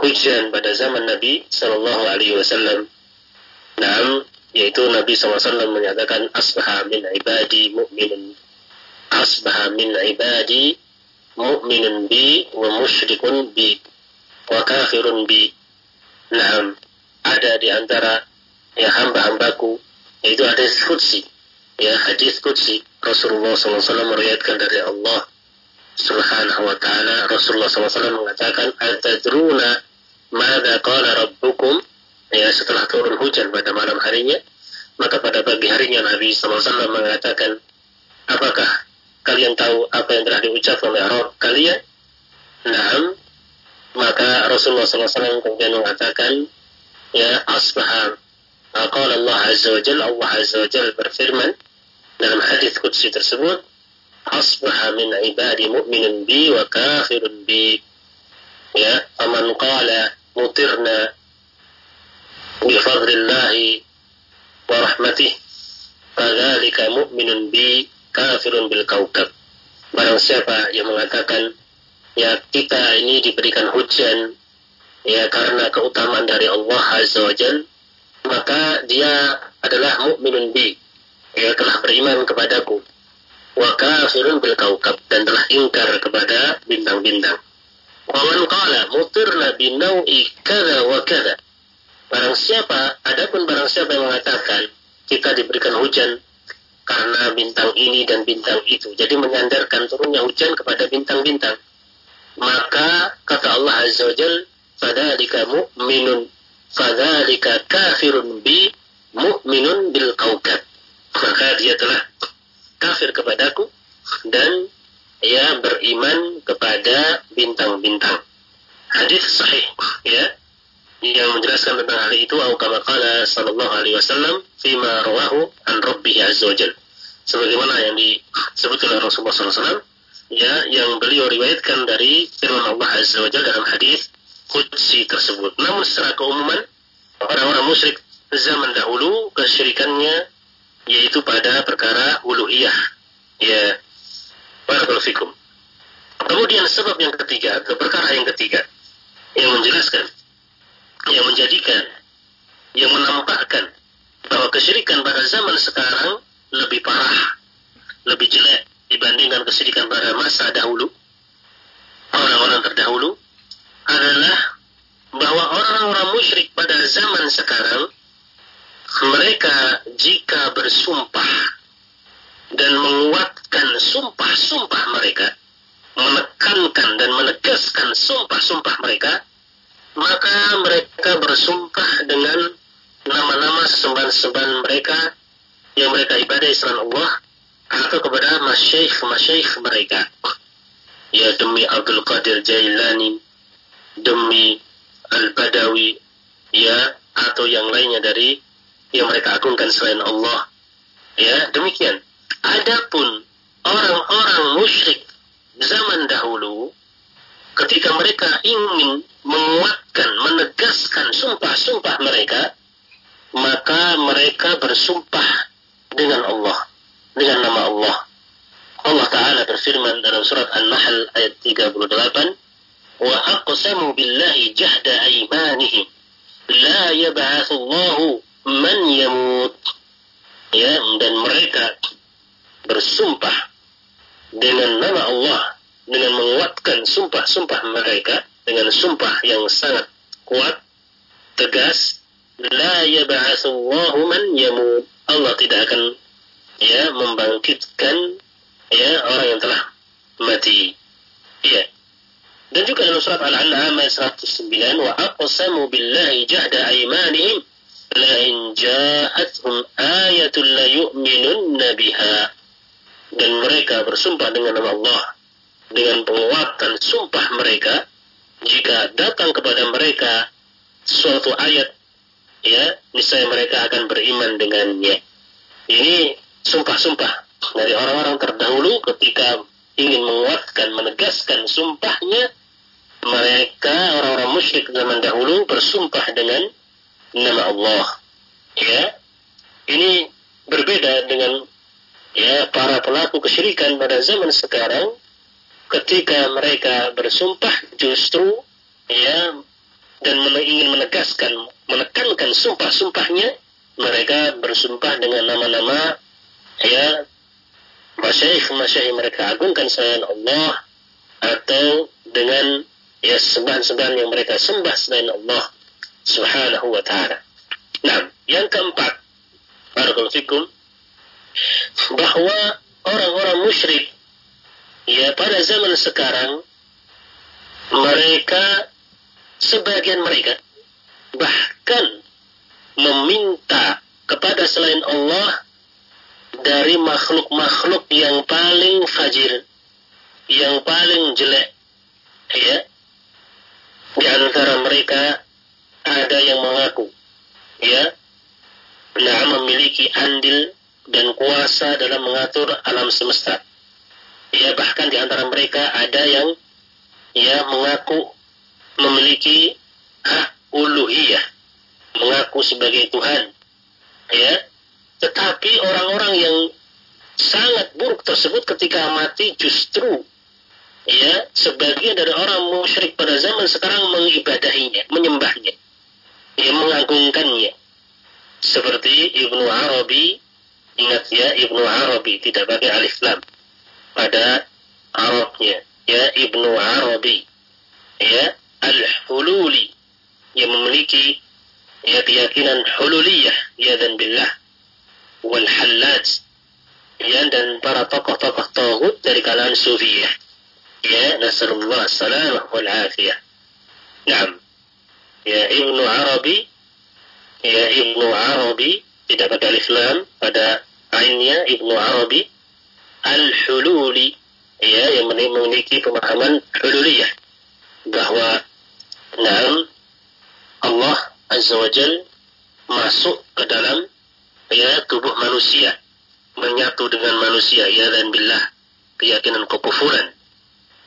hujan pada zaman Nabi Shallallahu Alaihi Wasallam. Nam, yaitu Nabi SAW menyatakan asbaha min ibadi mu'minun. Asbaha min ibadi mu'minun bi wa musyrikun bi wa kafirun bi. Nah, ada di antara ya hamba-hambaku yaitu hadis kudsi ya hadis kudsi Rasulullah SAW meriwayatkan dari Allah Subhanahu wa taala Rasulullah SAW mengatakan atadruna mada qala rabbukum ya setelah turun hujan pada malam harinya maka pada pagi harinya Nabi SAW mengatakan apakah kalian tahu apa yang telah diucapkan oleh Rabb kalian? Nah, maka Rasulullah SAW kemudian mengatakan, ya asbaha Qala Allah Azza wa Jal, Allah Azza wa Jal berfirman dalam hadis kudsi tersebut, asbaha min ibadi mu'minun bi wa kafirun bi. Ya, aman qala mutirna bi fadlillahi rahmatih, fadzalika mu'minun bi kafirun bil. Barang siapa yang mengatakan ya kita ini diberikan hujan ya karena keutamaan dari Allah Azza wa Jal, maka dia adalah mukminun bi ya telah beriman kepadaku wa kafirun bil kaukab dan telah ingkar kepada bintang-bintang. Wa man qala mutirna binau'i kada wa kada barang siapa adapun barang siapa yang mengatakan kita diberikan hujan karena bintang ini dan bintang itu jadi menyandarkan turunnya hujan kepada bintang-bintang maka kata Allah Azza wa Jal mu'minun fadalika kafirun bi mu'minun bil kaukab maka dia telah kafir kepadaku dan ia beriman kepada bintang-bintang hadis sahih ya yang menjelaskan tentang hal itu au kama qala sallallahu alaihi wasallam fima rawahu an rabbih azza wajal sebagaimana yang disebutkan oleh Rasulullah wasallam ya yang beliau riwayatkan dari firman Allah Azza wa Jalla dalam hadis qudsi tersebut. Namun secara keumuman orang-orang musyrik zaman dahulu kesyirikannya yaitu pada perkara uluhiyah. Ya. Barakallahu. Kemudian sebab yang ketiga atau perkara yang ketiga yang menjelaskan yang menjadikan yang menampakkan bahwa kesyirikan pada zaman sekarang lebih parah, lebih jelek dibandingkan kesyirikan pada masa dahulu, orang-orang terdahulu, adalah bahwa orang-orang musyrik pada zaman sekarang, mereka jika bersumpah dan menguatkan sumpah-sumpah mereka, menekankan dan menegaskan sumpah-sumpah mereka, maka mereka bersumpah dengan nama-nama sesembahan-sesembahan mereka yang mereka ibadah selain Allah atau kepada masyaikh-masyaikh mereka. Ya demi Abdul Qadir Jailani, demi Al-Badawi, ya atau yang lainnya dari yang mereka agungkan selain Allah. Ya, demikian. Adapun orang-orang musyrik zaman dahulu ketika mereka ingin menguatkan, menegaskan sumpah-sumpah mereka, maka mereka bersumpah dengan Allah, dengan nama Allah. Allah Ta'ala berfirman dalam surat An-Nahl ayat 38, وَأَقْسَمُوا بِاللَّهِ جَهْدَ أَيْمَانِهِمْ لَا يَبْعَثُ اللَّهُ man yamut. Ya dan mereka bersumpah dengan nama Allah dengan menguatkan sumpah-sumpah mereka dengan sumpah yang sangat kuat tegas la yab'atsullahu man yamut. Allah tidak akan ya membangkitkan ya orang yang telah mati. Ya dan juga dalam surat Al-An'am ayat 109 wa aqsamu billahi jahda aymanihim la in ja'atuhum ayatun la yu'minunna biha. Dan mereka bersumpah dengan nama Allah. Dengan penguatan sumpah mereka. Jika datang kepada mereka suatu ayat ya niscaya mereka akan beriman dengannya. Ini sumpah-sumpah dari orang-orang terdahulu ketika ingin menguatkan menegaskan sumpahnya. Mereka orang-orang musyrik zaman dahulu bersumpah dengan nama Allah. Ya. Ini berbeda dengan ya para pelaku kesyirikan pada zaman sekarang. Ketika mereka bersumpah justru ya dan ingin menegaskan menekankan sumpah-sumpahnya mereka bersumpah dengan nama-nama ya masyaikh-masyaikh mereka agungkan selain Allah atau dengan ya sembahan-sembahan yang mereka sembah selain Allah subhanahu wa ta'ala. Nah, yang keempat, barakallahu bahwa orang-orang musyrik ya pada zaman sekarang mereka sebagian mereka bahkan meminta kepada selain Allah dari makhluk-makhluk yang paling fajir, yang paling jelek. Ya. Di antara mereka ada yang mengaku ya, nah memiliki andil dan kuasa dalam mengatur alam semesta ya bahkan di antara mereka ada yang ya mengaku memiliki hak uluhiyah, mengaku sebagai Tuhan. Ya. Tetapi orang-orang yang sangat buruk tersebut ketika mati justru ya sebagian dari orang musyrik pada zaman sekarang mengibadahinya, menyembahnya, ya mengagungkannya. Seperti Ibnu Arabi, ingat ya Ibnu Arabi tidak pakai alif lam pada Arabnya ya Ibnu Arabi ya Al-Hululi. Yang memiliki ya keyakinan hululiyah ya dan billah. Wal hallaj ya dan para tokoh-tokoh tauhid dari kalangan sufiyah ya. Nasallallahu salamah wal afiyah Naam ya Ibnu Arabi. Ya Ibnu Arabi. Tidak pada Islam pada ainnya Ibnu Arabi. Al-hululi. Ya yang memiliki pemahaman hululiyah. Bahwa nah, Allah Azza wa Jal masuk ke dalam ya tubuh manusia. Menyatu dengan manusia ya dan billah. Keyakinan kekufuran.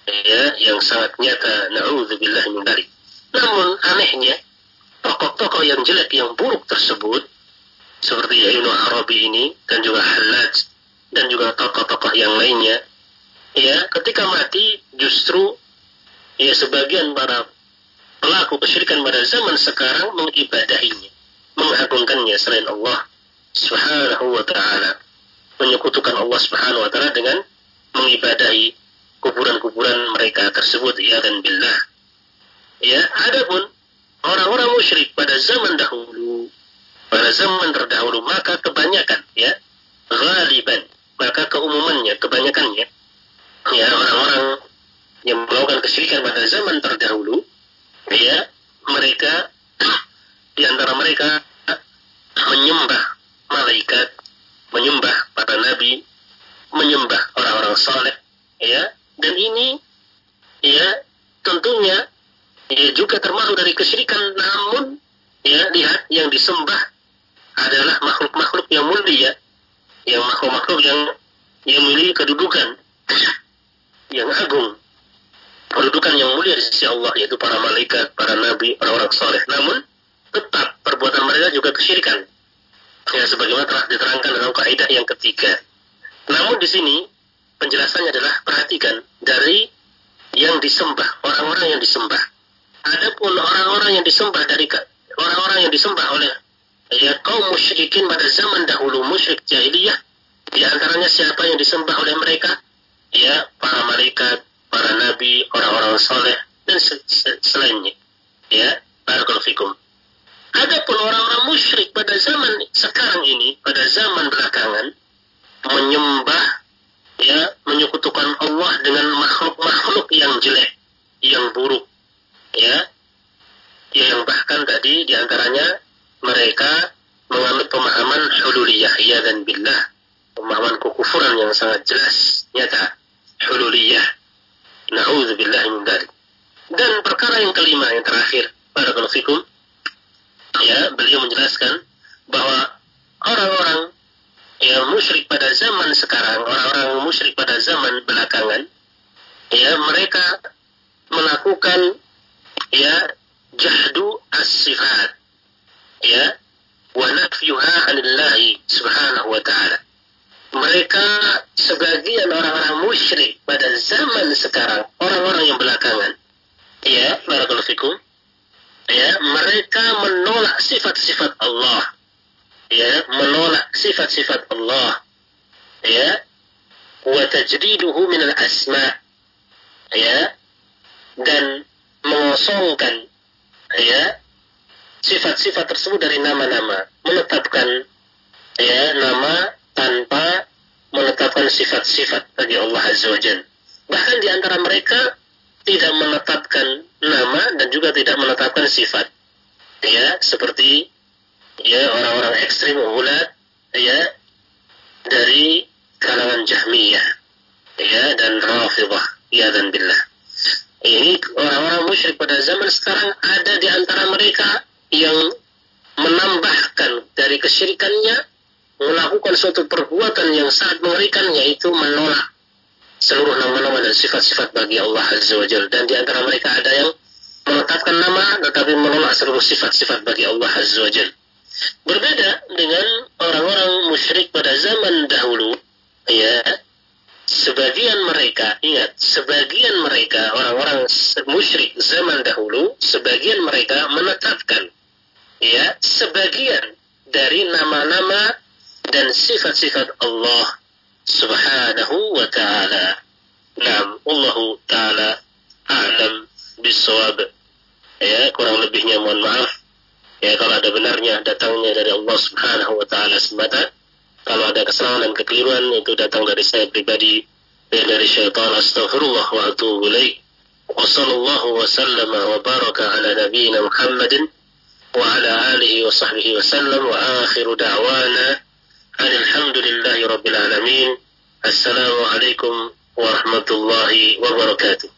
Ya yang sangat nyata. Naudzubillah min dzalik namun anehnya tokoh-tokoh yang jelek yang buruk tersebut seperti Ibnu Arabi ini dan juga Hallaj dan juga tokoh-tokoh yang lainnya ya ketika mati justru ya sebagian para pelaku kesyirikan pada zaman sekarang mengibadahinya mengagungkannya selain Allah subhanahu wa ta'ala. Menyekutukan Allah subhanahu wa ta'ala dengan mengibadahi kuburan-kuburan mereka tersebut ya dan billah ya adapun orang-orang musyrik pada zaman dahulu pada zaman terdahulu maka kebanyakan ya ghaliban maka keumumannya, kebanyakannya, ya orang-orang yang melakukan kesyirikan pada zaman terdahulu, ya mereka di antara mereka menyembah malaikat, menyembah para nabi, menyembah orang-orang saleh, ya. Dan ini ya tentunya ya juga termasuk dari kesyirikan namun ya lihat yang disembah adalah makhluk-makhluk yang mulia yang makhluk-makhluk yang yang memiliki kedudukan yang agung kedudukan yang mulia di sisi Allah yaitu para malaikat, para nabi, orang-orang soleh. Namun tetap perbuatan mereka juga kesyirikan. Ya sebagaimana telah diterangkan dalam kaidah yang ketiga. Namun di sini penjelasannya adalah perhatikan dari yang disembah, orang-orang yang disembah. Adapun orang-orang yang disembah dari orang-orang yang disembah oleh ya kaum musyrikin pada zaman dahulu musyrik jahiliyah di antaranya siapa yang disembah oleh mereka? Ya, para malaikat, para nabi, orang-orang soleh, dan selainnya. Ya, barakallahu. Adapun orang-orang musyrik pada zaman sekarang ini, pada zaman belakangan, menyembah, ya, menyekutukan Allah dengan makhluk-makhluk yang jelek, yang buruk, ya, yang bahkan tadi di antaranya mereka mengambil pemahaman hululiyah, ya dan billah, pemahaman kekufuran yang sangat jelas, nyata, hululiyah. Na'udzubillah min dzalik. Dan perkara yang kelima yang terakhir, barakallahu fikum, ya, beliau menjelaskan bahwa orang-orang yang musyrik pada zaman sekarang, orang-orang musyrik pada zaman belakangan, ya, mereka melakukan ya jahdu as-sifat. Ya wa nafyuha anillahi subhanahu wa ta'ala. Mereka sebagian orang-orang musyrik pada zaman sekarang, orang-orang yang belakangan, ya, barakallahu fikum, ya, mereka menolak sifat-sifat Allah, ya, menolak sifat-sifat Allah, ya, wa tajriduhu min al-asma, ya, dan mengosongkan, ya, sifat-sifat tersebut dari nama-nama, menetapkan, ya, nama tanpa menetapkan sifat-sifat bagi Allah Azza wa. Bahkan di antara mereka tidak menetapkan nama dan juga tidak menetapkan sifat. Ya, seperti ya orang-orang ekstrim ulat ya dari kalangan Jahmiyah ya dan Rafidah ya dan billah. Orang-orang musyrik pada zaman sekarang ada di antara mereka yang menambahkan dari kesyirikannya melakukan suatu perbuatan yang sangat mengerikan yaitu menolak seluruh nama-nama dan sifat-sifat bagi Allah Azza wa Jal. Dan di antara mereka ada yang menetapkan nama tetapi menolak seluruh sifat-sifat bagi Allah Azza wa Jal. Berbeda dengan orang-orang musyrik pada zaman dahulu, ya, sebagian mereka, ingat, sebagian mereka, orang-orang musyrik zaman dahulu, sebagian mereka menetapkan, ya, sebagian dari nama-nama dan sifat-sifat Allah subhanahu wa ta'ala. Naam, Allah ta'ala a'lam bisawab. Ya, kurang lebihnya mohon maaf. Ya, kalau ada benarnya datangnya dari Allah subhanahu wa ta'ala semata. Kalau ada kesalahan dan kekeliruan itu datang dari saya pribadi dan dari syaitan. Astaghfirullah wa atubu ilaih. Wa sallallahu wa sallama wa baraka ala nabiyina Muhammadin wa ala alihi wa sahbihi wa sallam wa akhiru da'wana alhamdulillahi rabbil alamin. Assalamualaikum warahmatullahi wabarakatuh.